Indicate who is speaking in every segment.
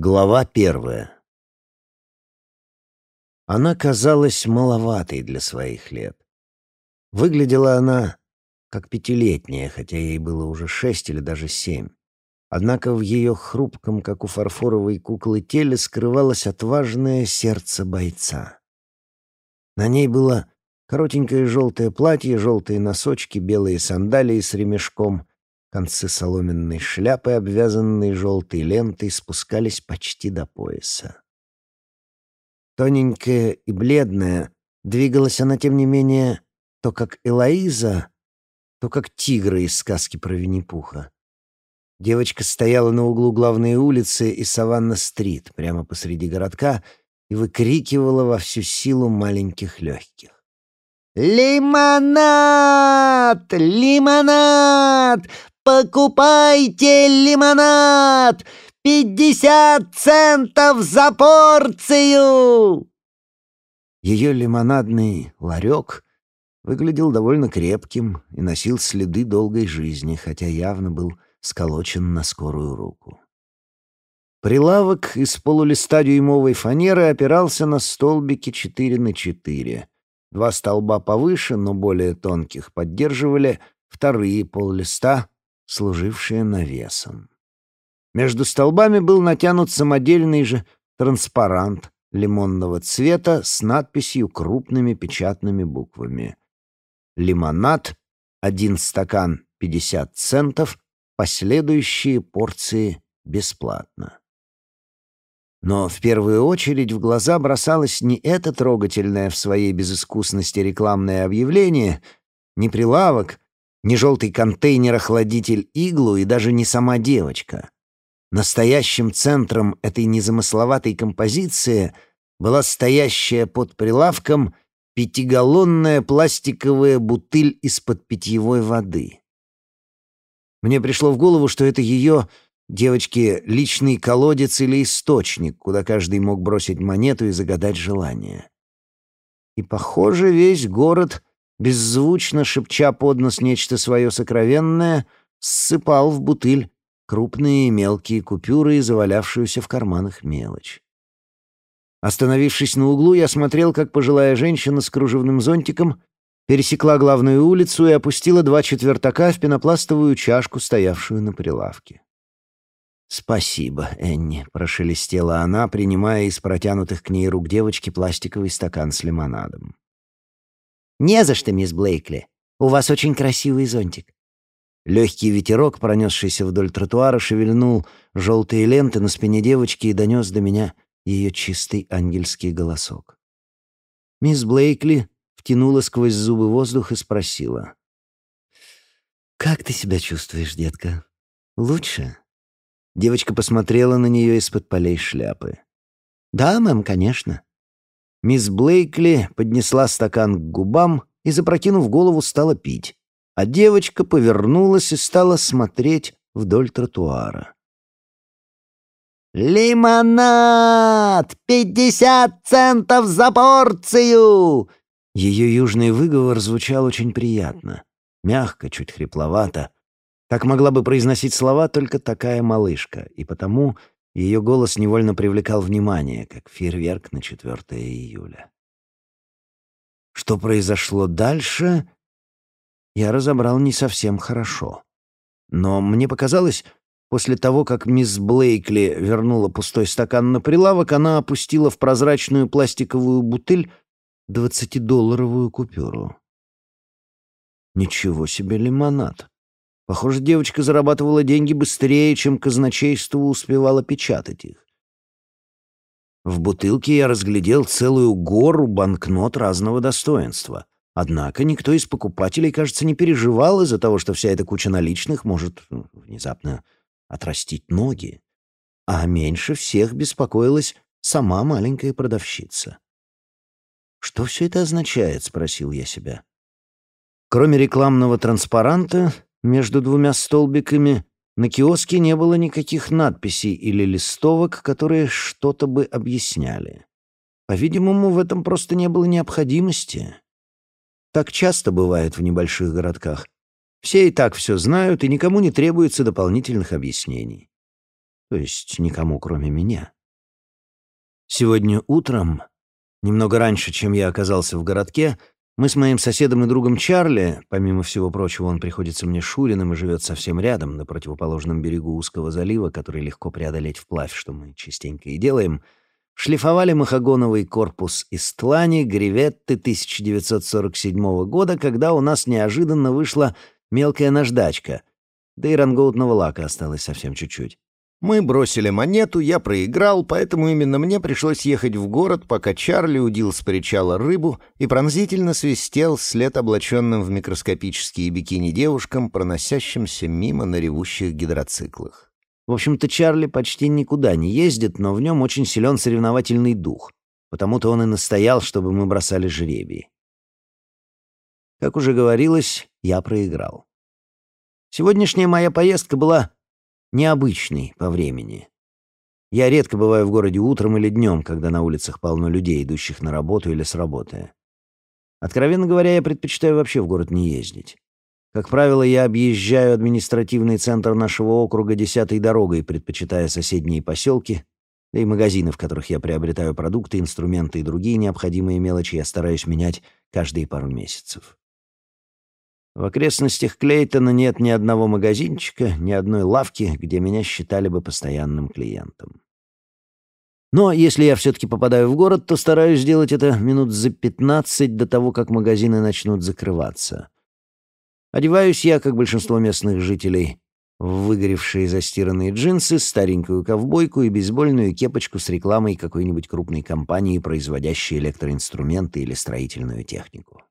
Speaker 1: Глава первая. Она казалась маловатой для своих лет. Выглядела она как пятилетняя, хотя ей было уже шесть или даже семь. Однако в ее хрупком, как у фарфоровой куклы, теле скрывалось отважное сердце бойца. На ней было коротенькое желтое платье, желтые носочки, белые сандалии с ремешком, Концы соломенной шляпы, обвязанной желтой лентой, спускались почти до пояса. Тоненькая и бледная, двигалась она, тем не менее, то как Элоиза, то как тигры из сказки про Винни-Пуха. Девочка стояла на углу главной улицы и Саванна-стрит, прямо посреди городка, и выкрикивала во всю силу маленьких легких. «Лимонад! Лимонад! Покупайте лимонад! Пятьдесят центов за порцию!» Ее лимонадный ларек выглядел довольно крепким и носил следы долгой жизни, хотя явно был сколочен на скорую руку. Прилавок из полулиста дюймовой фанеры опирался на столбики 4 на 4. Два столба повыше, но более тонких, поддерживали вторые поллиста служившее навесом. Между столбами был натянут самодельный же транспарант лимонного цвета с надписью крупными печатными буквами. «Лимонад, один стакан 50 центов, последующие порции бесплатно». Но в первую очередь в глаза бросалось не это трогательное в своей безыскусности рекламное объявление, не прилавок, не желтый контейнер-охладитель иглу и даже не сама девочка. Настоящим центром этой незамысловатой композиции была стоящая под прилавком пятигаллонная пластиковая бутыль из-под питьевой воды. Мне пришло в голову, что это ее, девочки, личный колодец или источник, куда каждый мог бросить монету и загадать желание. И, похоже, весь город беззвучно шепча под нос нечто свое сокровенное, ссыпал в бутыль крупные и мелкие купюры и завалявшуюся в карманах мелочь. Остановившись на углу, я смотрел, как пожилая женщина с кружевным зонтиком пересекла главную улицу и опустила два четвертака в пенопластовую чашку, стоявшую на прилавке. «Спасибо, Энни», — прошелестела она, принимая из протянутых к ней рук девочки пластиковый стакан с лимонадом. «Не за что, мисс Блейкли. У вас очень красивый зонтик». Легкий ветерок, пронесшийся вдоль тротуара, шевельнул желтые ленты на спине девочки и донес до меня ее чистый ангельский голосок. Мисс Блейкли втянула сквозь зубы воздух и спросила. «Как ты себя чувствуешь, детка? Лучше?» Девочка посмотрела на нее из-под полей шляпы. «Да, мэм, конечно. Мисс Блейкли поднесла стакан к губам и, запрокинув голову, стала пить, а девочка повернулась и стала смотреть вдоль тротуара. «Лимонад! Пятьдесят центов за порцию!» Ее южный выговор звучал очень приятно, мягко, чуть хрипловато. Так могла бы произносить слова только такая малышка, и потому ее голос невольно привлекал внимание, как фейерверк на 4 июля. Что произошло дальше, я разобрал не совсем хорошо. Но мне показалось, после того, как мисс Блейкли вернула пустой стакан на прилавок, она опустила в прозрачную пластиковую бутыль двадцатидолларовую купюру. Ничего себе лимонад. Похоже, девочка зарабатывала деньги быстрее, чем казначейство успевало печатать их. В бутылке я разглядел целую гору банкнот разного достоинства. Однако никто из покупателей, кажется, не переживал из-за того, что вся эта куча наличных может ну, внезапно отрастить ноги. А меньше всех беспокоилась сама маленькая продавщица. «Что все это означает?» — спросил я себя. Кроме рекламного транспаранта, между двумя столбиками на киоске не было никаких надписей или листовок, которые что-то бы объясняли. По-видимому, в этом просто не было необходимости. Так часто бывает в небольших городках. Все и так все знают, и никому не требуется дополнительных объяснений. То есть никому, кроме меня. Сегодня утром, немного раньше, чем я оказался в городке, мы с моим соседом и другом Чарли, помимо всего прочего, он приходится мне Шуриным и живет совсем рядом, на противоположном берегу узкого залива, который легко преодолеть вплавь, что мы частенько и делаем, шлифовали махагоновый корпус из тлани греветты 1947 года, когда у нас неожиданно вышла мелкая наждачка, да и рангоутного лака осталось совсем чуть-чуть. Мы бросили монету, я проиграл, поэтому именно мне пришлось ехать в город, пока Чарли удил с причала рыбу и пронзительно свистел след облаченным в микроскопические бикини девушкам, проносящимся мимо на ревущих гидроциклах. В общем-то, Чарли почти никуда не ездит, но в нем очень силен соревновательный дух, потому-то он и настоял, чтобы мы бросали жребий. Как уже говорилось, я проиграл. Сегодняшняя моя поездка была необычный по времени. Я редко бываю в городе утром или днем, когда на улицах полно людей, идущих на работу или с работы. Откровенно говоря, я предпочитаю вообще в город не ездить. Как правило, я объезжаю административный центр нашего округа десятой дорогой, предпочитая соседние поселки, да и магазины, в которых я приобретаю продукты, инструменты и другие необходимые мелочи, я стараюсь менять каждые пару месяцев. В окрестностях Клейтона нет ни одного магазинчика, ни одной лавки, где меня считали бы постоянным клиентом. Но если я все-таки попадаю в город, то стараюсь сделать это минут за пятнадцать до того, как магазины начнут закрываться. Одеваюсь я, как большинство местных жителей, в выгоревшие застиранные джинсы, старенькую ковбойку и бейсбольную кепочку с рекламой какой-нибудь крупной компании, производящей электроинструменты или строительную технику.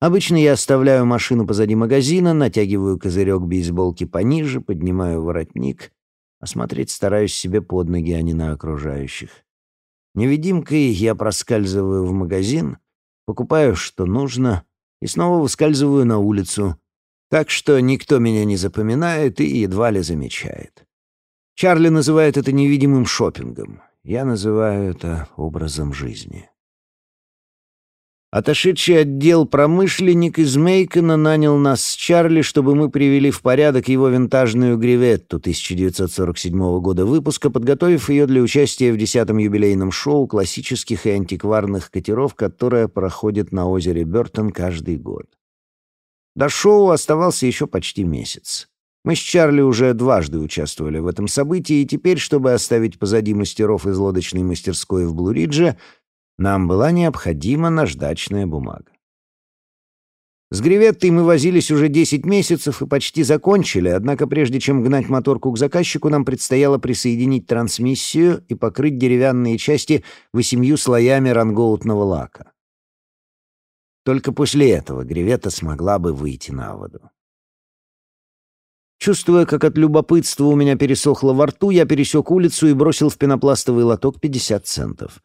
Speaker 1: Обычно я оставляю машину позади магазина, натягиваю козырек бейсболки пониже, поднимаю воротник, а смотреть стараюсь себе под ноги, а не на окружающих. Невидимкой я проскальзываю в магазин, покупаю, что нужно, и снова выскальзываю на улицу, так что никто меня не запоминает и едва ли замечает. Чарли называет это невидимым шопингом. Я называю это образом жизни. Отошедший отдел промышленник из Мейкона нанял нас с Чарли, чтобы мы привели в порядок его винтажную греветту 1947 года выпуска, подготовив ее для участия в десятом юбилейном шоу классических и антикварных катеров, которое проходит на озере Бертон каждый год. До шоу оставался еще почти месяц. Мы с Чарли уже дважды участвовали в этом событии, и теперь, чтобы оставить позади мастеров из лодочной мастерской в Блуридже, нам была необходима наждачная бумага. С греветтой мы возились уже 10 месяцев и почти закончили, однако прежде чем гнать моторку к заказчику, нам предстояло присоединить трансмиссию и покрыть деревянные части восемью слоями рангоутного лака. Только после этого гревета смогла бы выйти на воду. Чувствуя, как от любопытства у меня пересохло во рту, я пересек улицу и бросил в пенопластовый лоток 50 центов.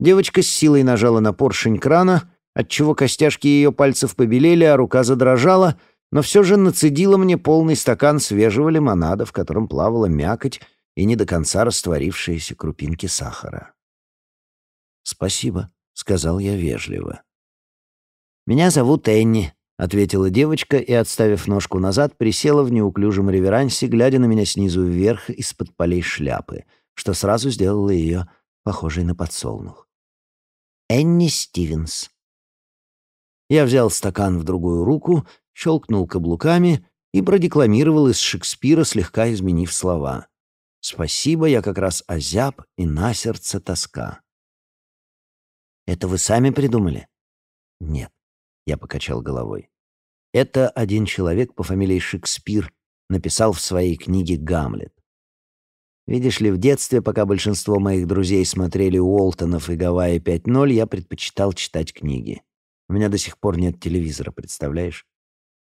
Speaker 1: Девочка с силой нажала на поршень крана, отчего костяшки ее пальцев побелели, а рука задрожала, но все же нацедила мне полный стакан свежего лимонада, в котором плавала мякоть и не до конца растворившиеся крупинки сахара. «Спасибо», — сказал я вежливо. «Меня зовут Энни», — ответила девочка и, отставив ножку назад, присела в неуклюжем реверансе, глядя на меня снизу вверх из-под полей шляпы, что сразу сделало ее похожей на подсолнух. Энни Стивенс. Я взял стакан в другую руку, щелкнул каблуками и продекламировал из Шекспира, слегка изменив слова. «Спасибо, я как раз озяб, и на сердце тоска». «Это вы сами придумали?» «Нет», — я покачал головой. «Это один человек по фамилии Шекспир написал в своей книге «Гамлет». Видишь ли, в детстве, пока большинство моих друзей смотрели Уолтонов и Гавайи 5.0, я предпочитал читать книги. У меня до сих пор нет телевизора, представляешь?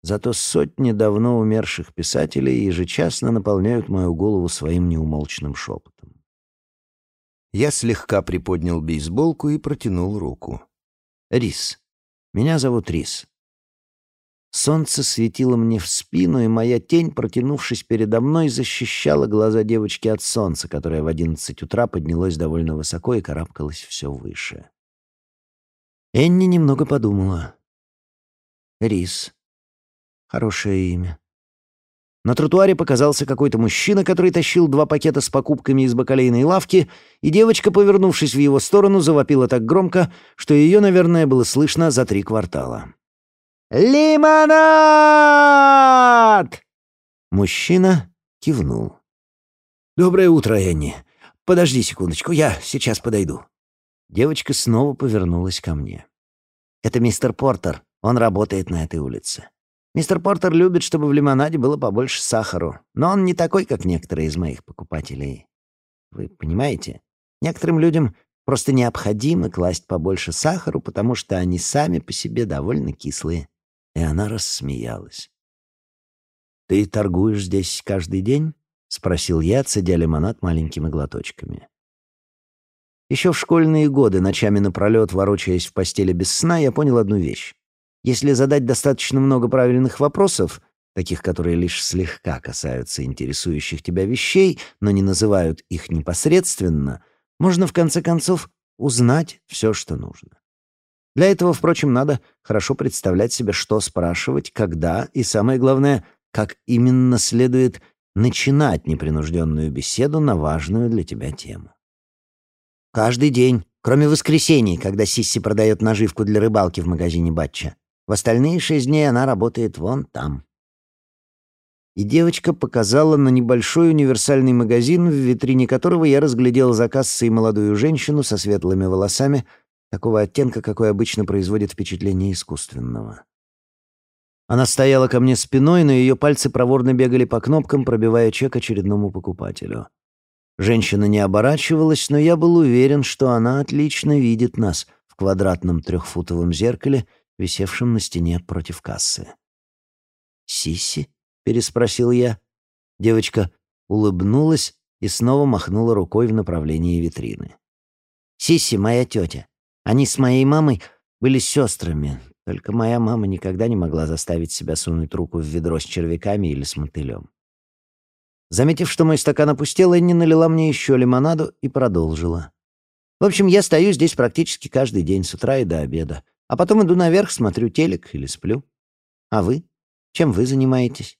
Speaker 1: Зато сотни давно умерших писателей ежечасно наполняют мою голову своим неумолчным шепотом. Я слегка приподнял бейсболку и протянул руку. «Рис. Меня зовут Рис. Солнце светило мне в спину, и моя тень, протянувшись передо мной, защищала глаза девочки от солнца, которое в одиннадцать утра поднялось довольно высоко и карабкалось все выше. Энни немного подумала. Рис. Хорошее имя.
Speaker 2: На тротуаре показался какой-то мужчина, который тащил два пакета с покупками из бакалейной лавки, и девочка, повернувшись в его сторону, завопила так громко, что ее, наверное, было слышно за три квартала.
Speaker 1: «Лимонад!»
Speaker 2: Мужчина кивнул. «Доброе утро, Энни. Подожди секундочку, я сейчас подойду». Девочка снова повернулась ко мне. «Это мистер Портер. Он работает на этой улице. Мистер Портер любит, чтобы в лимонаде было побольше сахару, но он не такой, как некоторые из моих покупателей. Вы понимаете? Некоторым людям просто необходимо класть побольше сахару, потому что они сами по себе довольно кислые». И она рассмеялась. «Ты торгуешь здесь каждый день?» — спросил я, цедя лимонад маленькими глоточками. Еще в школьные годы, ночами напролет, ворочаясь в постели без сна, я понял одну вещь. Если задать достаточно много правильных вопросов, таких, которые лишь слегка касаются интересующих тебя вещей, но не называют их непосредственно, можно в конце концов узнать все, что нужно. Для этого, впрочем, надо хорошо представлять себе, что спрашивать, когда и, самое главное, как именно следует начинать непринужденную беседу на важную для тебя тему. Каждый день, кроме воскресений, когда Сисси продает наживку для рыбалки в магазине Батча. В остальные шесть дней она работает вон там. И девочка показала на небольшой универсальный магазин, в витрине которого я разглядел за кассой молодую женщину со светлыми волосами, такого оттенка, какой обычно производит впечатление искусственного. Она стояла ко мне спиной, но ее пальцы проворно бегали по кнопкам, пробивая чек очередному покупателю. Женщина не оборачивалась, но я был уверен, что она отлично видит нас в квадратном трехфутовом зеркале висевшем на стене против кассы. «Сиси?» — переспросил я. Девочка улыбнулась и снова махнула рукой в направлении витрины. «Сиси — моя тетя. Они с моей мамой были сестрами, только моя мама никогда не могла заставить себя сунуть руку в ведро с червяками или с мотылем. Заметив, что мой стакан опустел, Энни налила мне еще лимонаду и продолжила. В общем, я стою здесь практически каждый день, с утра и до обеда. А потом иду наверх, смотрю телек или сплю. А вы? Чем вы занимаетесь?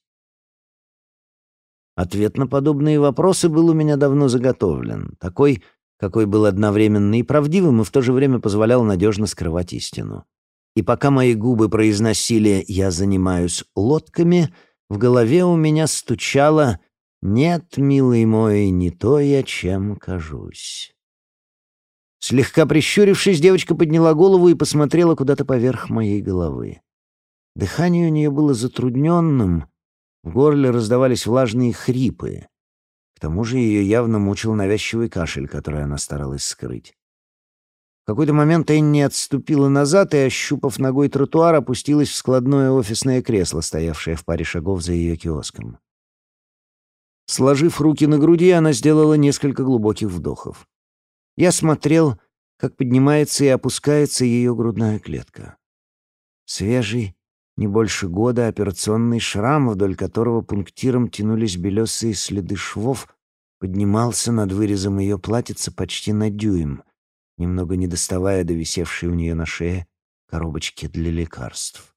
Speaker 2: Ответ на подобные вопросы был у меня давно заготовлен. Такой, какой был одновременно и правдивым, и в то же время позволял надежно скрывать истину. И пока мои губы произносили «я занимаюсь лодками», в голове у меня стучало «нет, милый мой, не то я чем кажусь». Слегка прищурившись, девочка подняла голову и посмотрела куда-то поверх моей головы. Дыхание у нее было затрудненным, в горле раздавались влажные хрипы. К тому же ее явно мучил навязчивый кашель, который она старалась скрыть. В какой-то момент Энни отступила назад и, ощупав ногой тротуар, опустилась в складное офисное кресло, стоявшее в паре шагов за ее киоском. Сложив руки на груди, она сделала несколько глубоких вдохов. Я смотрел, как поднимается и опускается ее грудная клетка. Свежий, не больше года, операционный шрам, вдоль которого пунктиром тянулись белесые следы швов, поднимался над вырезом ее платьица почти на дюйм, немного не доставая до висевшей у нее на шее коробочки для лекарств.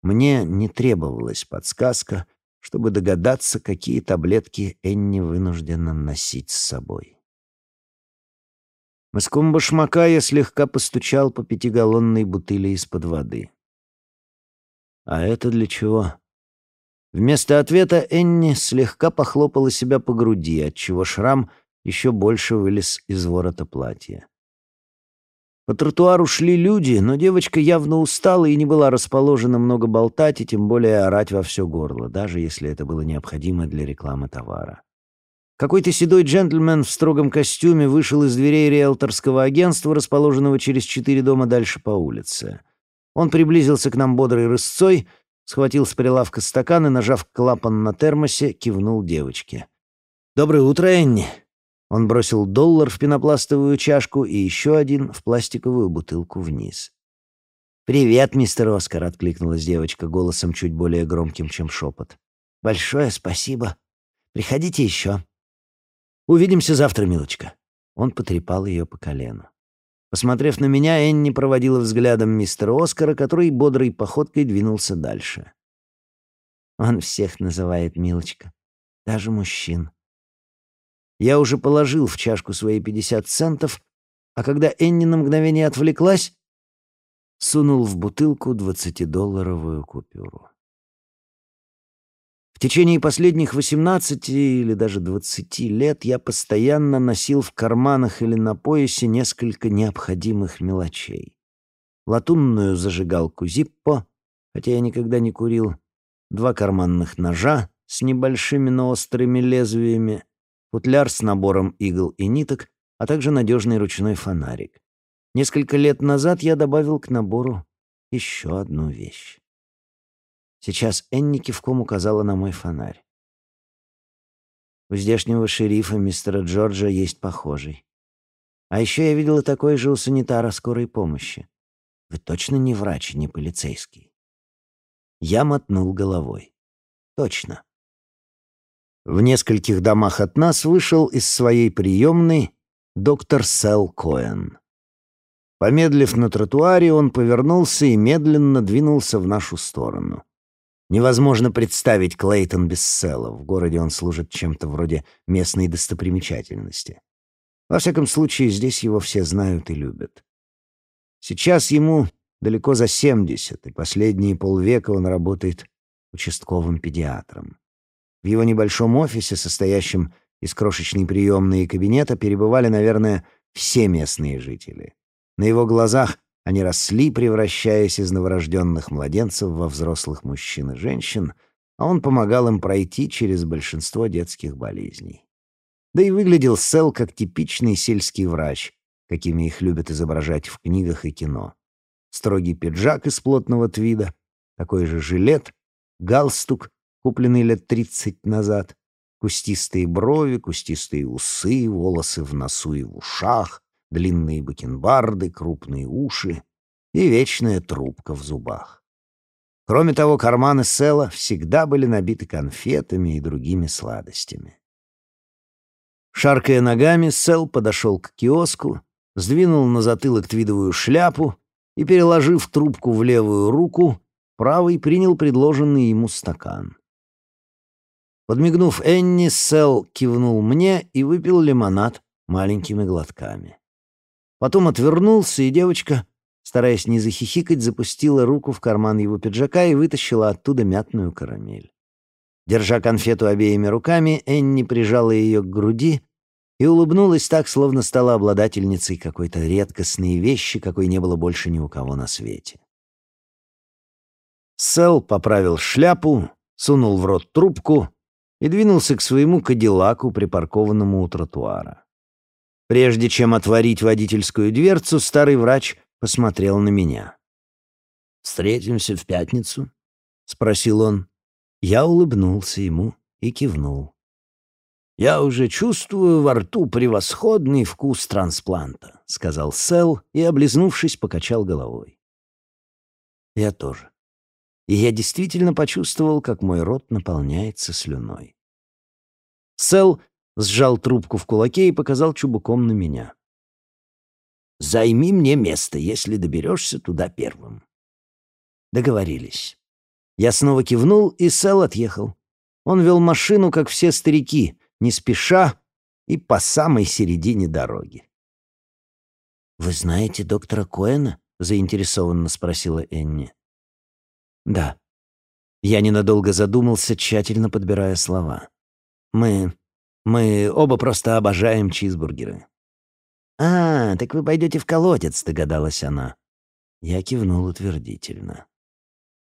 Speaker 2: Мне не требовалась подсказка, чтобы догадаться, какие таблетки Энни вынуждена носить с собой. Мыском башмака я слегка постучал по пятигаллонной бутыли из-под воды. «А это для чего?» Вместо ответа Энни слегка похлопала себя по груди, отчего шрам еще больше вылез из ворота платья. По тротуару шли люди, но девочка явно устала и не была расположена много болтать и тем более орать во все горло, даже если это было необходимо для рекламы товара. Какой-то седой джентльмен в строгом костюме вышел из дверей риэлторского агентства, расположенного через четыре дома дальше по улице. Он приблизился к нам бодрой рысцой, схватил с прилавка стакан и, нажав клапан на термосе, кивнул девочке. «Доброе утро, Энни!» Он бросил доллар в пенопластовую чашку и еще один в пластиковую бутылку вниз. «Привет, мистер Оскар!» — откликнулась девочка голосом чуть более громким, чем шепот. «Большое спасибо. Приходите еще». Увидимся завтра, милочка». Он потрепал ее по колену. Посмотрев на меня, Энни проводила взглядом мистера Оскара, который бодрой походкой двинулся дальше. Он всех называет Милочка, даже мужчин. Я уже положил в чашку свои пятьдесят центов, а когда Энни на мгновение отвлеклась, сунул в бутылку двадцатидолларовую купюру. В течение последних восемнадцати или даже двадцати лет я постоянно носил в карманах или на поясе несколько необходимых мелочей. Латунную зажигалку Зиппо, хотя я никогда не курил, два карманных ножа с небольшими, но острыми лезвиями, футляр с набором игл и ниток, а также надежный ручной фонарик. Несколько лет назад я добавил к набору еще одну вещь. Сейчас Энни кивком указала на мой фонарь. У здешнего шерифа мистера Джорджа есть похожий. А еще я видела такой же у санитара скорой помощи. Вы точно не врач, не полицейский? Я мотнул головой. Точно. В нескольких домах от нас вышел из своей приемной доктор Сэл Коэн. Помедлив на тротуаре, он повернулся и медленно двинулся в нашу сторону. Невозможно представить Клейтон без Сэла. В городе он служит чем-то вроде местной достопримечательности. Во всяком случае, здесь его все знают и любят. Сейчас ему далеко за семьдесят, и последние полвека он работает участковым педиатром. В его небольшом офисе, состоящем из крошечной приемной и кабинета, перебывали, наверное, все местные жители. На его глазах они росли, превращаясь из новорожденных младенцев во взрослых мужчин и женщин, а он помогал им пройти через большинство детских болезней. Да и выглядел Сел как типичный сельский врач, какими их любят изображать в книгах и кино. Строгий пиджак из плотного твида, такой же жилет, галстук, купленный лет тридцать назад, кустистые брови, кустистые усы, волосы в носу и в ушах, длинные бакенбарды, крупные уши и вечная трубка в зубах. Кроме того, карманы Села всегда были набиты конфетами и другими сладостями. Шаркая ногами, Сел подошел к киоску, сдвинул на затылок твидовую шляпу и, переложив трубку в левую руку, правый принял предложенный ему стакан. Подмигнув Энни, Сел кивнул мне и выпил лимонад маленькими глотками. Потом отвернулся, и девочка, стараясь не захихикать, запустила руку в карман его пиджака и вытащила оттуда мятную карамель. Держа конфету обеими руками, Энни прижала ее к груди и улыбнулась так, словно стала обладательницей какой-то редкостной вещи, какой не было больше ни у кого на свете. Сэл поправил шляпу, сунул в рот трубку и двинулся к своему кадиллаку, припаркованному у тротуара. Прежде чем отворить водительскую дверцу, старый врач посмотрел на меня. «Встретимся в пятницу?» — спросил он. Я улыбнулся ему и кивнул. «Я уже чувствую во рту превосходный вкус транспланта», — сказал Сэл и, облизнувшись, покачал головой. «Я тоже. И я действительно почувствовал, как мой рот наполняется слюной». Сэл сжал трубку в кулаке и показал чубуком на меня. «Займи мне место, если доберешься туда первым». Договорились. Я снова кивнул, и Сэл отъехал. Он вел машину, как все старики, не спеша и по самой середине дороги. «Вы знаете доктора Коэна?» — заинтересованно спросила Энни. «Да». Я ненадолго задумался, тщательно подбирая слова. «Мы мы оба просто обожаем чизбургеры». «А, так вы пойдете в колодец», — догадалась она. Я кивнул утвердительно.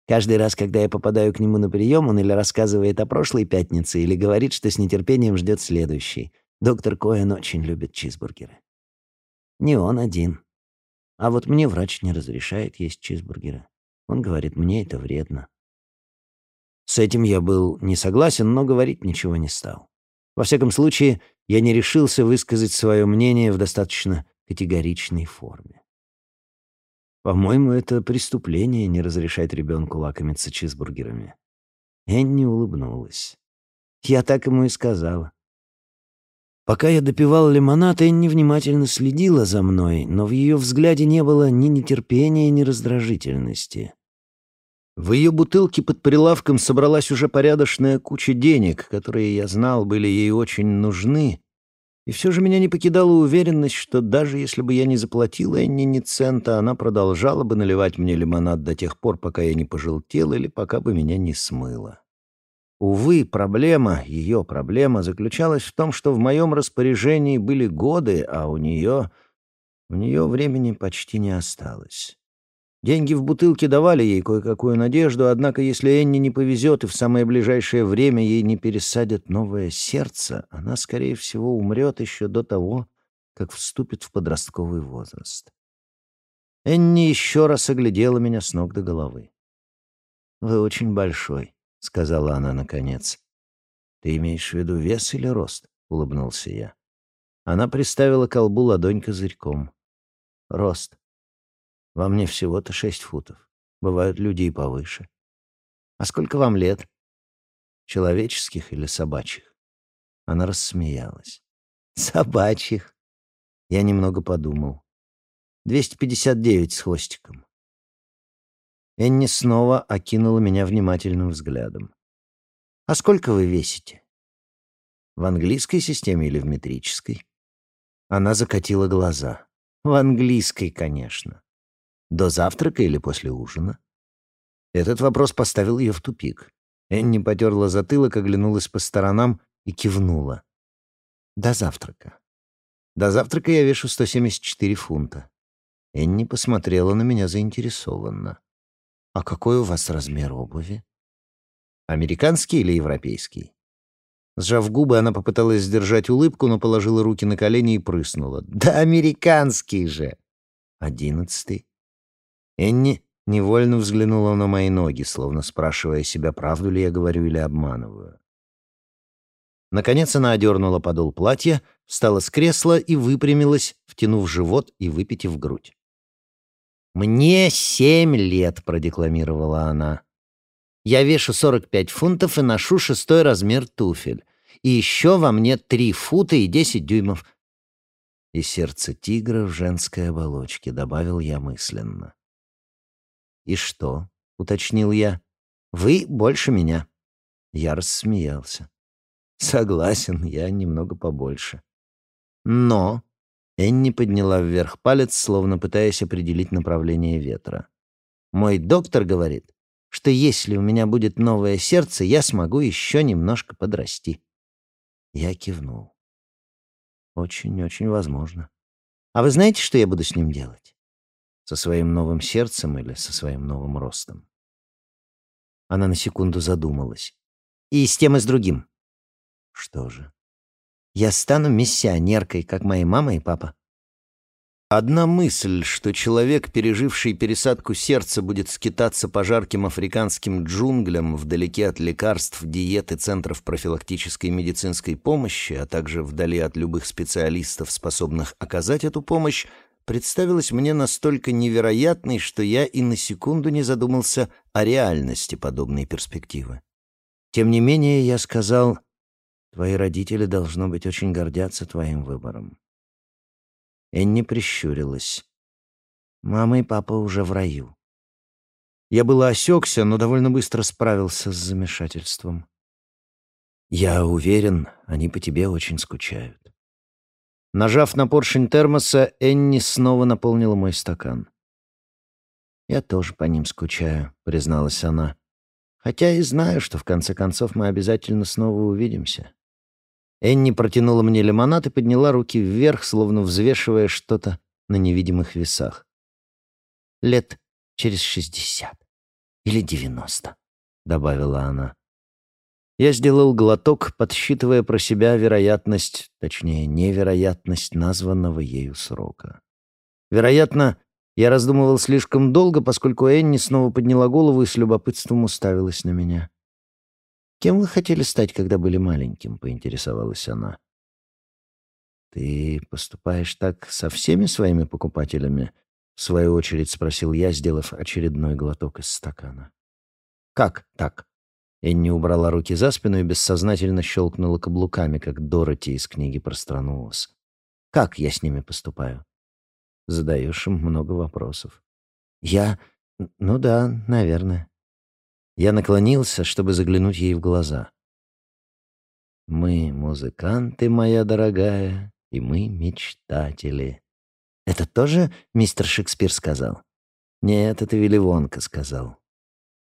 Speaker 2: Каждый раз, когда я попадаю к нему на прием, он или рассказывает о прошлой пятнице, или говорит, что с нетерпением ждет следующий. Доктор Коэн очень любит чизбургеры. Не он один. А вот мне врач не разрешает есть чизбургеры. Он говорит, мне это вредно. С этим я был не согласен, но говорить ничего не стал. Во всяком случае, я не решился высказать свое мнение в достаточно категоричной форме. По-моему, это преступление не разрешать ребенку лакомиться чизбургерами. Энни улыбнулась. Я так ему и сказала. Пока я допивал лимонад, Энни внимательно следила за мной, но в ее взгляде не было ни нетерпения, ни раздражительности. В ее бутылке под прилавком собралась уже порядочная куча денег, которые, я знал, были ей очень нужны, и все же меня не покидала уверенность, что даже если бы я не заплатил Энни ни цента, она продолжала бы наливать мне лимонад до тех пор, пока я не пожелтел или пока бы меня не смыло. Увы, проблема, ее проблема, заключалась в том, что в моем распоряжении были годы, а у нее... у нее времени почти не осталось. Деньги в бутылке давали ей кое-какую надежду, однако если Энни не повезет и в самое ближайшее время ей не пересадят новое сердце, она, скорее всего, умрет еще до того, как вступит в подростковый возраст. Энни еще раз оглядела меня с ног до головы. «Вы очень большой», — сказала она наконец. «Ты имеешь в виду вес или рост?» — улыбнулся я. Она приставила колбу ладонь козырьком. «Рост. Во мне всего-то шесть футов. Бывают люди и повыше. А сколько вам лет? Человеческих или собачьих? Она рассмеялась. Собачьих. Я немного подумал. 259 с хвостиком. Энни снова окинула меня внимательным взглядом. «А сколько вы весите?» «В английской системе или в метрической?» Она закатила глаза. «В английской, конечно. До завтрака или после ужина? Этот вопрос поставил ее в тупик. Энни потерла затылок, оглянулась по сторонам и кивнула. До завтрака. До завтрака я вешу 174 фунта. Энни посмотрела на меня заинтересованно. «А какой у вас размер обуви?» «Американский или европейский?» Сжав губы, она попыталась сдержать улыбку, но положила руки на колени и прыснула. «Да американский же!» «Одиннадцатый?» Энни невольно взглянула на мои ноги, словно спрашивая себя, правду ли я говорю или обманываю. Наконец она одернула подол платья, встала с кресла и выпрямилась, втянув живот и выпитив грудь. «Мне семь лет», — продекламировала она. «Я вешу сорок пять фунтов и ношу шестой размер туфель. И еще во мне три фута и десять дюймов». «И сердце тигра в женской оболочке», — добавил я мысленно. «И что?» — уточнил я. «Вы больше меня». Я рассмеялся. «Согласен, я немного побольше». «Но...» — Энни подняла вверх палец, словно пытаясь определить направление ветра. «Мой доктор говорит, что если у меня будет новое сердце, я смогу еще немножко подрасти». Я кивнул. «Очень-очень возможно. А вы знаете, что я буду с ним делать?» Со своим новым сердцем или со своим новым ростом? Она на секунду задумалась. И с тем, и с другим. Что же? Я стану миссионеркой, как мои мама и папа. Одна мысль, что человек, переживший пересадку сердца, будет скитаться по жарким африканским джунглям вдалеке от лекарств, диет и центров профилактической медицинской помощи, а также вдали от любых специалистов, способных оказать эту помощь, представилась мне настолько невероятной, что я и на секунду не задумался о реальности подобной перспективы. Тем не менее, я сказал, «Твои родители, должно быть, очень гордятся твоим выбором». Энни прищурилась. «Мама и папа уже в раю». Я было осекся, но довольно быстро справился с замешательством. «Я уверен, они по тебе очень скучают». Нажав на поршень термоса, Энни снова наполнила мой стакан. «Я тоже по ним скучаю», — призналась она. «Хотя и знаю, что в конце концов мы обязательно снова увидимся». Энни протянула мне лимонад и подняла руки вверх, словно взвешивая что-то на невидимых весах. «Лет через шестьдесят или девяносто», — добавила она. Я сделал глоток, подсчитывая про себя вероятность, точнее, невероятность названного ею срока. Вероятно, я раздумывал слишком долго, поскольку Энни снова подняла голову и с любопытством уставилась на меня. «Кем вы хотели стать, когда были маленьким?» — поинтересовалась она. «Ты поступаешь так со всеми своими покупателями?» — в свою очередь спросил я, сделав очередной глоток из стакана. «Как так?» Энни убрала руки за спину и бессознательно щелкнула каблуками, как Дороти из книги про страну Оз. «Как я с ними поступаю?» Задаешь им много вопросов. «Я... Ну да, наверное». Я наклонился, чтобы заглянуть ей в глаза. «Мы музыканты, моя дорогая, и мы мечтатели». «Это тоже мистер Шекспир сказал?» «Нет, это Вилли Вонка сказал».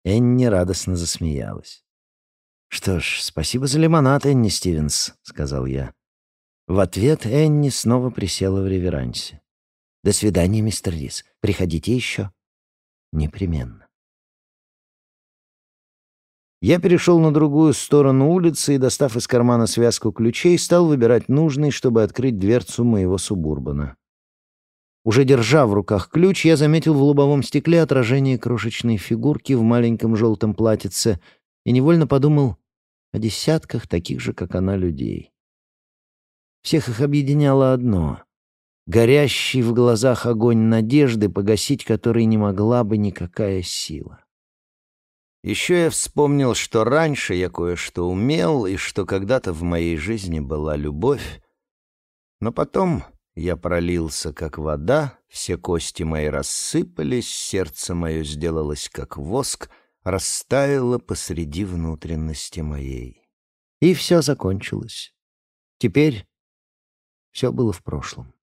Speaker 2: Энни радостно засмеялась. «Что ж, спасибо за лимонад, Энни Стивенс», — сказал я. В ответ Энни снова присела в реверансе. «До свидания, мистер Рис. Приходите еще». «Непременно». Я перешел на другую сторону улицы и, достав из кармана связку ключей, стал выбирать нужный, чтобы открыть дверцу моего субурбана. Уже держа в руках ключ, я заметил в лобовом стекле отражение крошечной фигурки в маленьком желтом платьице и невольно подумал о десятках таких же, как она, людей. Всех их объединяло одно — горящий в глазах огонь надежды, погасить который не могла бы никакая сила. Еще я вспомнил, что раньше я кое-что умел, и что когда-то в моей жизни была любовь, но потом я пролился, как вода, все кости мои рассыпались, сердце мое сделалось, как воск, растаяло посреди внутренности моей. И все закончилось. Теперь все было в прошлом.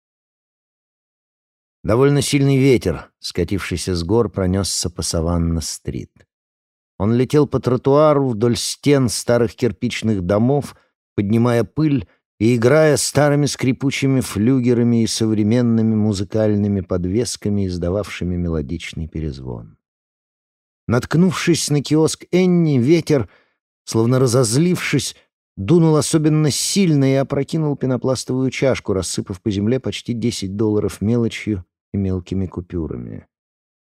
Speaker 2: Довольно сильный ветер, скатившийся с гор, пронесся по Саванна-стрит. Он летел по тротуару вдоль стен старых кирпичных домов, поднимая пыль и играя старыми скрипучими флюгерами и современными музыкальными подвесками, издававшими мелодичный перезвон. Наткнувшись на киоск Энни, ветер, словно разозлившись, дунул особенно сильно и опрокинул пенопластовую чашку, рассыпав по земле почти 10 долларов мелочью и мелкими купюрами.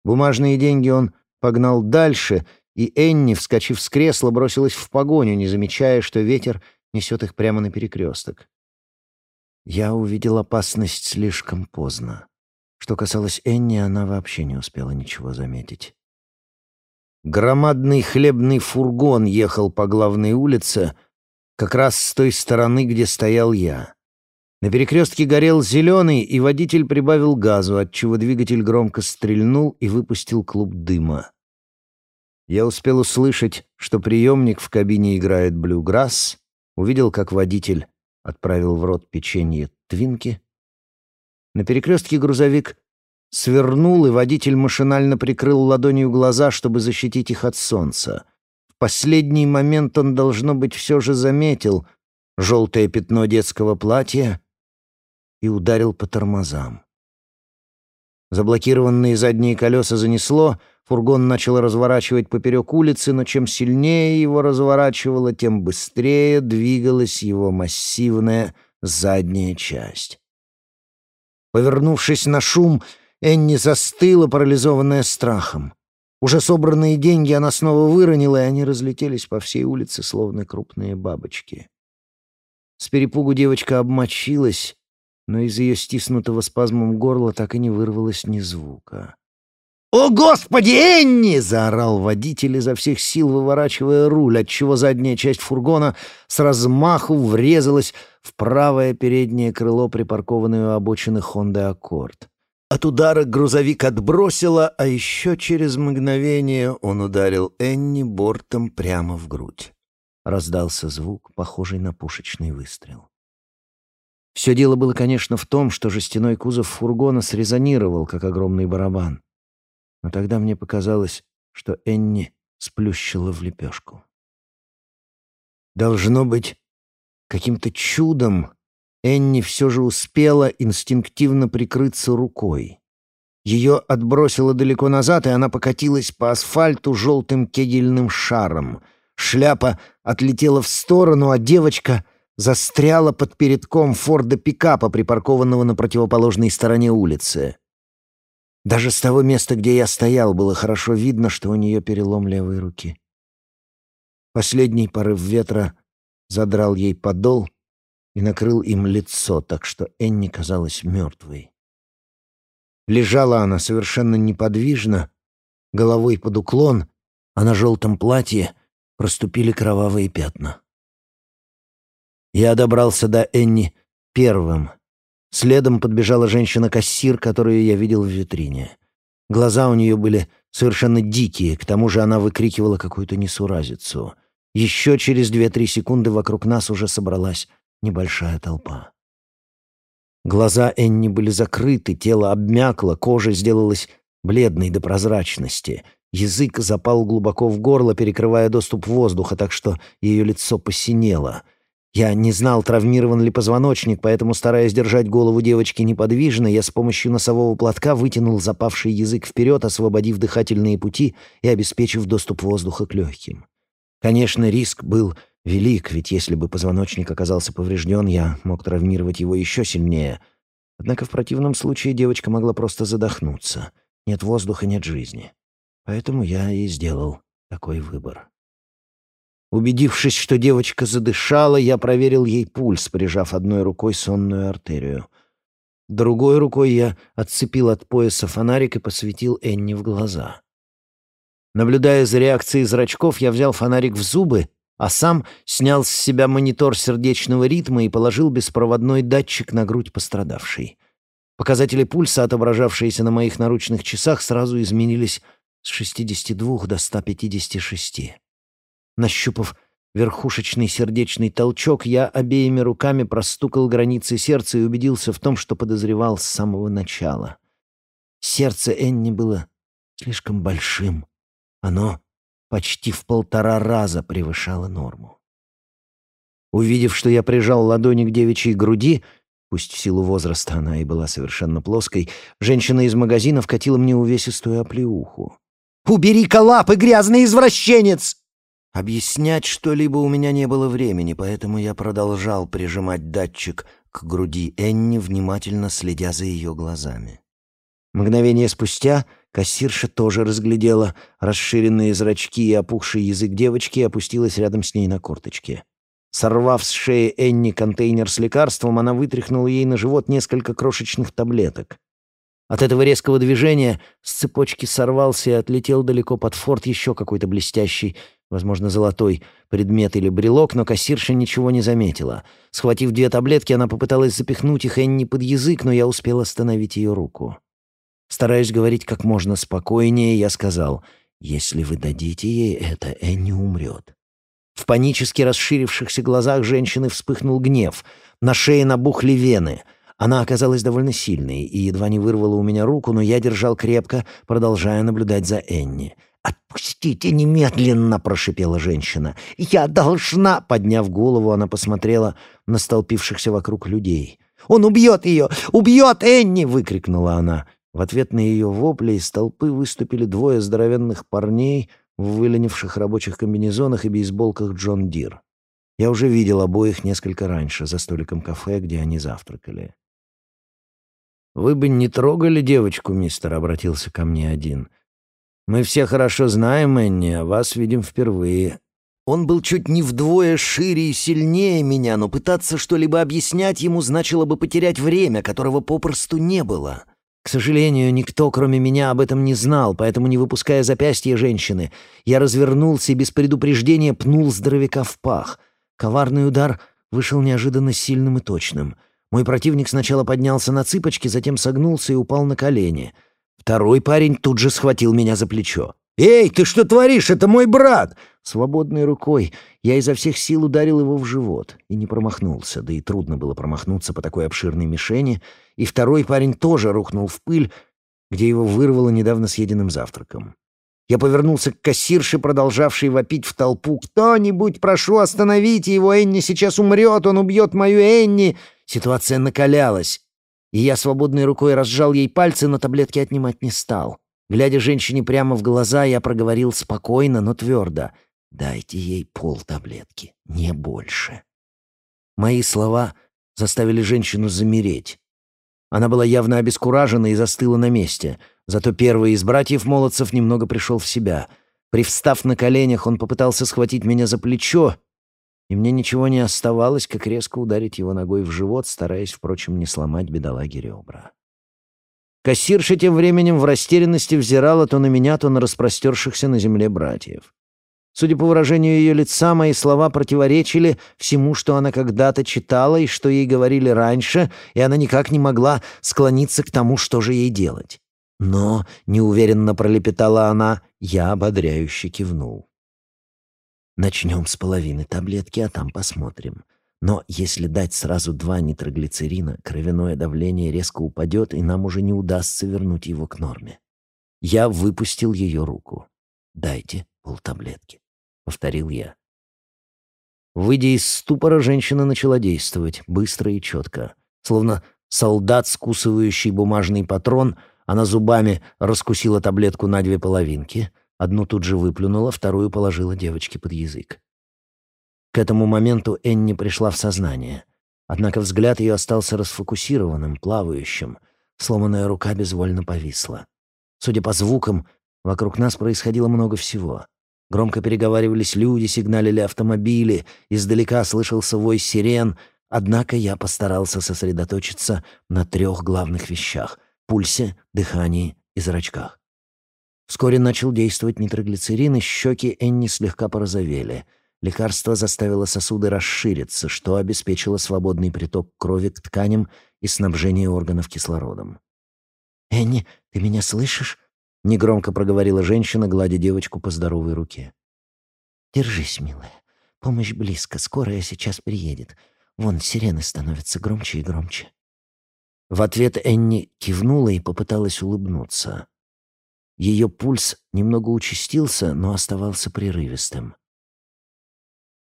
Speaker 2: Бумажные деньги он погнал дальше, и Энни, вскочив с кресла, бросилась в погоню, не замечая, что ветер — несет их прямо на перекресток. Я увидел опасность слишком поздно. Что касалось Энни, она вообще не успела ничего заметить. Громадный хлебный фургон ехал по главной улице, как раз с той стороны, где стоял я. На перекрестке горел зеленый, и водитель прибавил газу, отчего двигатель громко стрельнул и выпустил клуб дыма. Я успел услышать, что приемник в кабине играет блюграсс, увидел, как водитель отправил в рот печенье твинки. На перекрестке грузовик свернул, и водитель машинально прикрыл ладонью глаза, чтобы защитить их от солнца. В последний момент он, должно быть, все же заметил желтое пятно детского платья и ударил по тормозам. Заблокированные задние колеса занесло — Фургон начал разворачивать поперек улицы, но чем сильнее его разворачивало, тем быстрее двигалась его массивная задняя часть. Повернувшись на шум, Энни застыла, парализованная страхом. Уже собранные деньги она снова выронила, и они разлетелись по всей улице, словно крупные бабочки. С перепугу девочка обмочилась, но из ее стиснутого спазмом горла так и не вырвалось ни звука. «О, Господи, Энни!» — заорал водитель изо всех сил, выворачивая руль, отчего задняя часть фургона с размаху врезалась в правое переднее крыло, припаркованное у обочины Хонды Аккорд. От удара грузовик отбросило, а еще через мгновение он ударил Энни бортом прямо в грудь. Раздался звук, похожий на пушечный выстрел. Все дело было, конечно, в том, что жестяной кузов фургона срезонировал, как огромный барабан но тогда мне показалось, что Энни сплющила в лепешку. Должно быть, каким-то чудом Энни все же успела инстинктивно прикрыться рукой. Ее отбросило далеко назад, и она покатилась по асфальту желтым кегельным шаром. Шляпа отлетела в сторону, а девочка застряла под передком Форда пикапа, припаркованного на противоположной стороне улицы. Даже с того места, где я стоял, было хорошо видно, что у нее перелом левой руки. Последний порыв ветра задрал ей подол и накрыл им лицо, так что Энни казалась мертвой. Лежала она совершенно неподвижно, головой под уклон, а на желтом платье проступили кровавые пятна. Я добрался до Энни первым — Следом подбежала женщина-кассир, которую я видел в витрине. Глаза у нее были совершенно дикие, к тому же она выкрикивала какую-то несуразицу. Еще через две-три секунды вокруг нас уже собралась небольшая толпа. Глаза Энни были закрыты, тело обмякло, кожа сделалась бледной до прозрачности. Язык запал глубоко в горло, перекрывая доступ воздуха, так что ее лицо посинело. Я не знал, травмирован ли позвоночник, поэтому, стараясь держать голову девочки неподвижно, я с помощью носового платка вытянул запавший язык вперед, освободив дыхательные пути и обеспечив доступ воздуха к легким. Конечно, риск был велик, ведь если бы позвоночник оказался поврежден, я мог травмировать его еще сильнее. Однако в противном случае девочка могла просто задохнуться. Нет воздуха, нет жизни. Поэтому я и сделал такой выбор. Убедившись, что девочка задышала, я проверил ей пульс, прижав одной рукой сонную артерию. Другой рукой я отцепил от пояса фонарик и посветил Энни в глаза. Наблюдая за реакцией зрачков, я взял фонарик в зубы, а сам снял с себя монитор сердечного ритма и положил беспроводной датчик на грудь пострадавшей. Показатели пульса, отображавшиеся на моих наручных часах, сразу изменились с 62 до 156. Нащупав верхушечный сердечный толчок, я обеими руками простукал границы сердца и убедился в том, что подозревал с самого начала. Сердце Энни было слишком большим. Оно почти в полтора раза превышало норму. Увидев, что я прижал ладони к девичьей груди, пусть в силу возраста она и была совершенно плоской, женщина из магазина вкатила мне увесистую оплеуху. «Убери-ка лапы, грязный извращенец!» Объяснять что-либо у меня не было времени, поэтому я продолжал прижимать датчик к груди Энни, внимательно следя за ее глазами. Мгновение спустя кассирша тоже разглядела расширенные зрачки и опухший язык девочки и опустилась рядом с ней на корточки. Сорвав с шеи Энни контейнер с лекарством, она вытряхнула ей на живот несколько крошечных таблеток. От этого резкого движения с цепочки сорвался и отлетел далеко под форт еще какой-то блестящий, возможно, золотой предмет или брелок, но кассирша ничего не заметила. Схватив две таблетки, она попыталась запихнуть их Энни под язык, но я успел остановить ее руку. Стараясь говорить как можно спокойнее, я сказал, «Если вы дадите ей это, Энни умрет». В панически расширившихся глазах женщины вспыхнул гнев. На шее набухли вены. Она оказалась довольно сильной и едва не вырвала у меня руку, но я держал крепко, продолжая наблюдать за Энни — «Отпустите немедленно!» — прошипела женщина. «Я должна...» — подняв голову, она посмотрела на столпившихся вокруг людей. «Он убьет ее! Убьет Энни!» — выкрикнула она. В ответ на ее вопли из толпы выступили двое здоровенных парней в выленивших рабочих комбинезонах и бейсболках Джон Дир. Я уже видел обоих несколько раньше, за столиком кафе, где они завтракали. «Вы бы не трогали девочку, мистер», — обратился ко мне один — мы все хорошо знаем Энни, а вас видим впервые. Он был чуть не вдвое шире и сильнее меня, но пытаться что-либо объяснять ему значило бы потерять время, которого попросту не было. К сожалению, никто, кроме меня, об этом не знал, поэтому, не выпуская запястья женщины, я развернулся и без предупреждения пнул здоровяка в пах. Коварный удар вышел неожиданно сильным и точным. Мой противник сначала поднялся на цыпочки, затем согнулся и упал на колени — Второй парень тут же схватил меня за плечо. «Эй, ты что творишь? Это мой брат!» Свободной рукой я изо всех сил ударил его в живот и не промахнулся, да и трудно было промахнуться по такой обширной мишени, и второй парень тоже рухнул в пыль, где его вырвало недавно съеденным завтраком. Я повернулся к кассирше, продолжавшей вопить в толпу. «Кто-нибудь, прошу, остановите его! Энни сейчас умрет! Он убьет мою Энни!» Ситуация накалялась и я свободной рукой разжал ей пальцы, но таблетки отнимать не стал. Глядя женщине прямо в глаза, я проговорил спокойно, но твердо. «Дайте ей пол таблетки, не больше». Мои слова заставили женщину замереть. Она была явно обескуражена и застыла на месте. Зато первый из братьев-молодцев немного пришел в себя. Привстав на коленях, он попытался схватить меня за плечо, и мне ничего не оставалось, как резко ударить его ногой в живот, стараясь, впрочем, не сломать бедолаге ребра. Кассирша тем временем в растерянности взирала то на меня, то на распростершихся на земле братьев. Судя по выражению ее лица, мои слова противоречили всему, что она когда-то читала и что ей говорили раньше, и она никак не могла склониться к тому, что же ей делать. «Но», — неуверенно пролепетала она, я ободряюще кивнул. «Начнем с половины таблетки, а там посмотрим. Но если дать сразу два нитроглицерина, кровяное давление резко упадет, и нам уже не удастся вернуть его к норме». Я выпустил ее руку. «Дайте полтаблетки», — повторил я. Выйдя из ступора, женщина начала действовать, быстро и четко. Словно солдат, скусывающий бумажный патрон — она зубами раскусила таблетку на две половинки, одну тут же выплюнула, вторую положила девочке под язык. К этому моменту Энни пришла в сознание. Однако взгляд ее остался расфокусированным, плавающим. Сломанная рука безвольно повисла. Судя по звукам, вокруг нас происходило много всего. Громко переговаривались люди, сигналили автомобили, издалека слышался вой сирен, однако я постарался сосредоточиться на трех главных вещах — пульсе, дыхании и зрачках. Вскоре начал действовать нитроглицерин, и щеки Энни слегка порозовели. Лекарство заставило сосуды расшириться, что обеспечило свободный приток крови к тканям и снабжение органов кислородом. «Энни, ты меня слышишь?» — негромко проговорила женщина, гладя девочку по здоровой руке. «Держись, милая. Помощь близко. Скорая сейчас приедет. Вон сирены становятся громче и громче». В ответ Энни кивнула и попыталась улыбнуться. Ее пульс немного участился, но оставался прерывистым.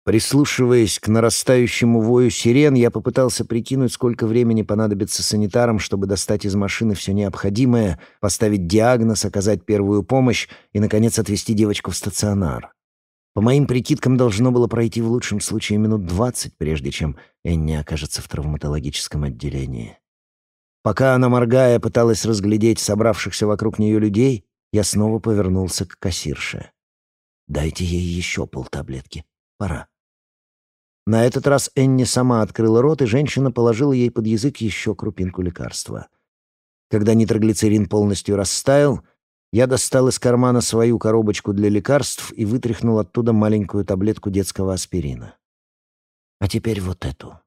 Speaker 2: Прислушиваясь к нарастающему вою сирен, я попытался прикинуть, сколько времени понадобится санитарам, чтобы достать из машины все необходимое, поставить диагноз, оказать первую помощь и, наконец, отвезти девочку в стационар. По моим прикидкам, должно было пройти в лучшем случае минут двадцать, прежде чем Энни окажется в травматологическом отделении. Пока она, моргая, пыталась разглядеть собравшихся вокруг нее людей, я снова повернулся к кассирше. «Дайте ей еще полтаблетки. Пора». На этот раз Энни сама открыла рот, и женщина положила ей под язык еще крупинку лекарства. Когда нитроглицерин полностью растаял, я достал из кармана свою коробочку для лекарств и вытряхнул оттуда маленькую таблетку детского аспирина. «А теперь вот эту».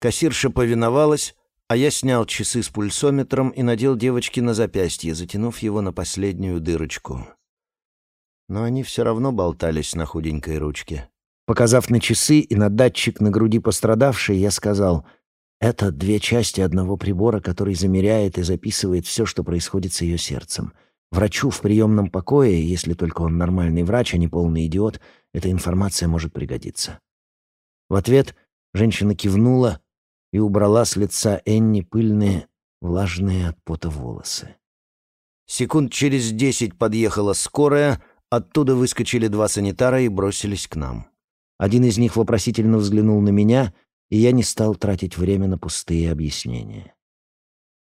Speaker 2: Кассирша повиновалась, а я снял часы с пульсометром и надел девочке на запястье, затянув его на последнюю дырочку. Но они все равно болтались на худенькой ручке. Показав на часы и на датчик на груди пострадавшей, я сказал, «Это две части одного прибора, который замеряет и записывает все, что происходит с ее сердцем. Врачу в приемном покое, если только он нормальный врач, а не полный идиот, эта информация может пригодиться». В ответ женщина кивнула, и убрала с лица Энни пыльные, влажные от пота волосы. Секунд через десять подъехала скорая, оттуда выскочили два санитара и бросились к нам. Один из них вопросительно взглянул на меня, и я не стал тратить время на пустые объяснения.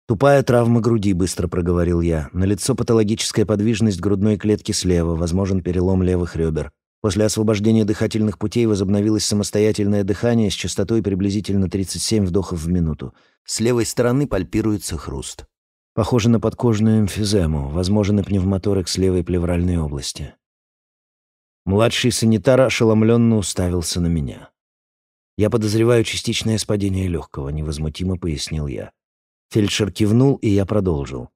Speaker 2: «Тупая травма груди», — быстро проговорил я. На лицо патологическая подвижность грудной клетки слева, возможен перелом левых ребер. После освобождения дыхательных путей возобновилось самостоятельное дыхание с частотой приблизительно 37 вдохов в минуту. С левой стороны пальпируется хруст. Похоже на подкожную эмфизему, возможен и пневмоторакс левой плевральной области. Младший санитар ошеломленно уставился на меня. «Я подозреваю частичное спадение легкого», — невозмутимо пояснил я. Фельдшер кивнул, и я продолжил.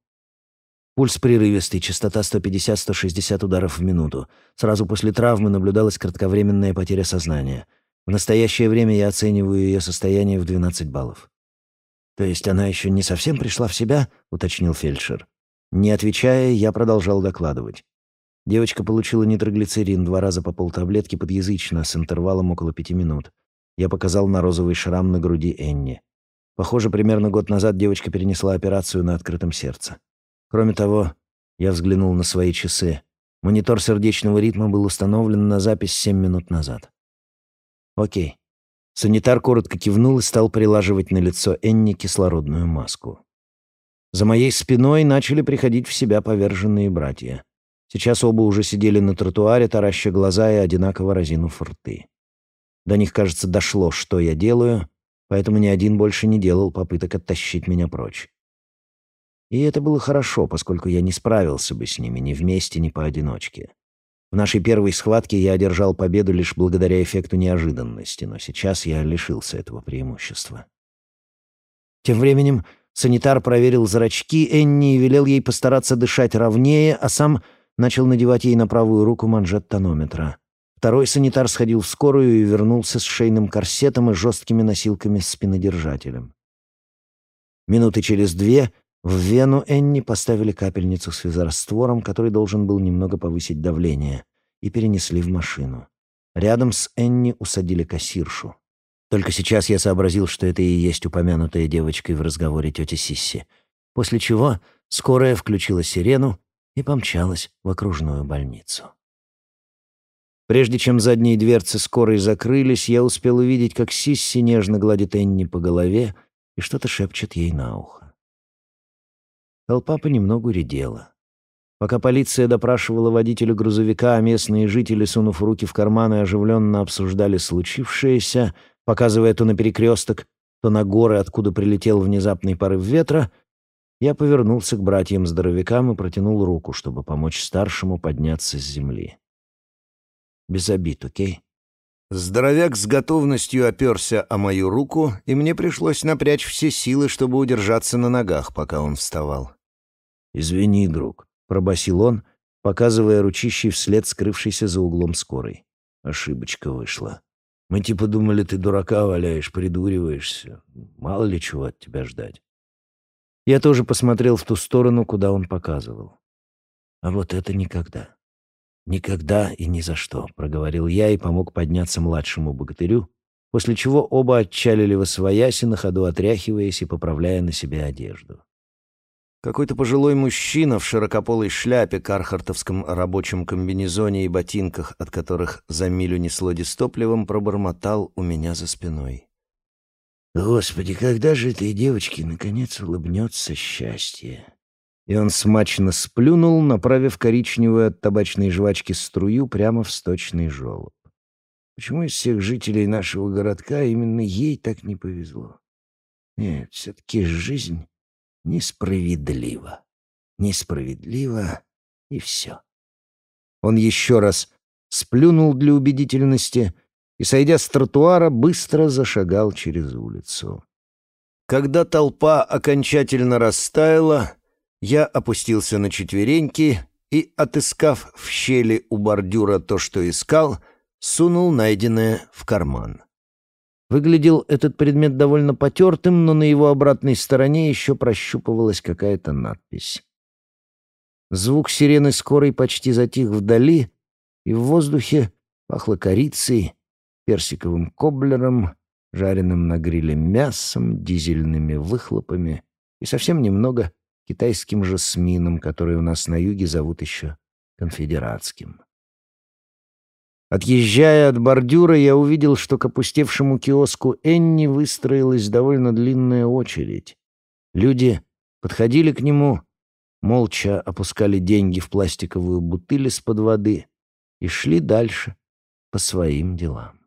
Speaker 2: Пульс прерывистый, частота 150-160 ударов в минуту. Сразу после травмы наблюдалась кратковременная потеря сознания. В настоящее время я оцениваю ее состояние в 12 баллов. «То есть она еще не совсем пришла в себя?» — уточнил фельдшер. Не отвечая, я продолжал докладывать. Девочка получила нитроглицерин два раза по полтаблетки подъязычно с интервалом около пяти минут. Я показал на розовый шрам на груди Энни. Похоже, примерно год назад девочка перенесла операцию на открытом сердце. Кроме того, я взглянул на свои часы. Монитор сердечного ритма был установлен на запись семь минут назад. Окей. Санитар коротко кивнул и стал прилаживать на лицо Энни кислородную маску. За моей спиной начали приходить в себя поверженные братья. Сейчас оба уже сидели на тротуаре, тараща глаза и одинаково разинув рты. До них, кажется, дошло, что я делаю, поэтому ни один больше не делал попыток оттащить меня прочь. И это было хорошо, поскольку я не справился бы с ними ни вместе, ни поодиночке. В нашей первой схватке я одержал победу лишь благодаря эффекту неожиданности, но сейчас я лишился этого преимущества. Тем временем санитар проверил зрачки Энни и велел ей постараться дышать ровнее, а сам начал надевать ей на правую руку манжет тонометра. Второй санитар сходил в скорую и вернулся с шейным корсетом и жесткими носилками с спинодержателем. Минуты через две в вену Энни поставили капельницу с физраствором, который должен был немного повысить давление, и перенесли в машину. Рядом с Энни усадили кассиршу. Только сейчас я сообразил, что это и есть упомянутая девочкой в разговоре тетя Сисси, после чего скорая включила сирену и помчалась в окружную больницу. Прежде чем задние дверцы скорой закрылись, я успел увидеть, как Сисси нежно гладит Энни по голове и что-то шепчет ей на ухо. Толпа понемногу редела. Пока полиция допрашивала водителя грузовика, а местные жители, сунув руки в карманы, оживленно обсуждали случившееся, показывая то на перекресток, то на горы, откуда прилетел внезапный порыв ветра, я повернулся к братьям-здоровякам и протянул руку, чтобы помочь старшему подняться с земли. Без обид, окей?»
Speaker 3: Здоровяк с готовностью оперся о мою руку, и мне пришлось напрячь все силы, чтобы удержаться на ногах, пока он вставал.
Speaker 2: «Извини, друг», — пробасил он, показывая ручищей вслед скрывшейся за углом скорой. Ошибочка вышла. Мы типа думали, ты дурака валяешь, придуриваешься. Мало ли чего от тебя ждать. Я тоже посмотрел в ту сторону, куда он показывал. А вот это никогда. «Никогда и ни за что», — проговорил я и помог подняться младшему богатырю, после чего оба отчалили во свояси, на ходу отряхиваясь и поправляя на себе одежду.
Speaker 3: Какой-то пожилой мужчина в широкополой шляпе, кархартовском рабочем комбинезоне и ботинках, от которых за милю несло дистопливом, пробормотал у меня за спиной.
Speaker 2: «Господи, когда же этой девочке наконец улыбнется счастье?» и он смачно сплюнул, направив коричневую от табачной жвачки струю прямо в сточный желоб. Почему из всех жителей нашего городка именно ей так не повезло? Нет, все-таки жизнь несправедлива. Несправедлива, и все. Он еще раз сплюнул для убедительности и, сойдя с тротуара, быстро зашагал через улицу.
Speaker 3: Когда толпа окончательно растаяла, я опустился на четвереньки и, отыскав в щели у бордюра то, что искал, сунул найденное в карман.
Speaker 2: Выглядел этот предмет довольно потертым, но на его обратной стороне еще прощупывалась какая-то надпись. Звук сирены скорой почти затих вдали, и в воздухе пахло корицей, персиковым коблером, жареным на гриле мясом, дизельными выхлопами и совсем немного китайским жасмином, который у нас на юге зовут еще конфедератским. Отъезжая от бордюра, я увидел, что к опустевшему киоску Энни выстроилась довольно длинная очередь. Люди подходили к нему, молча опускали деньги в пластиковую бутыль из-под воды и шли дальше по своим делам.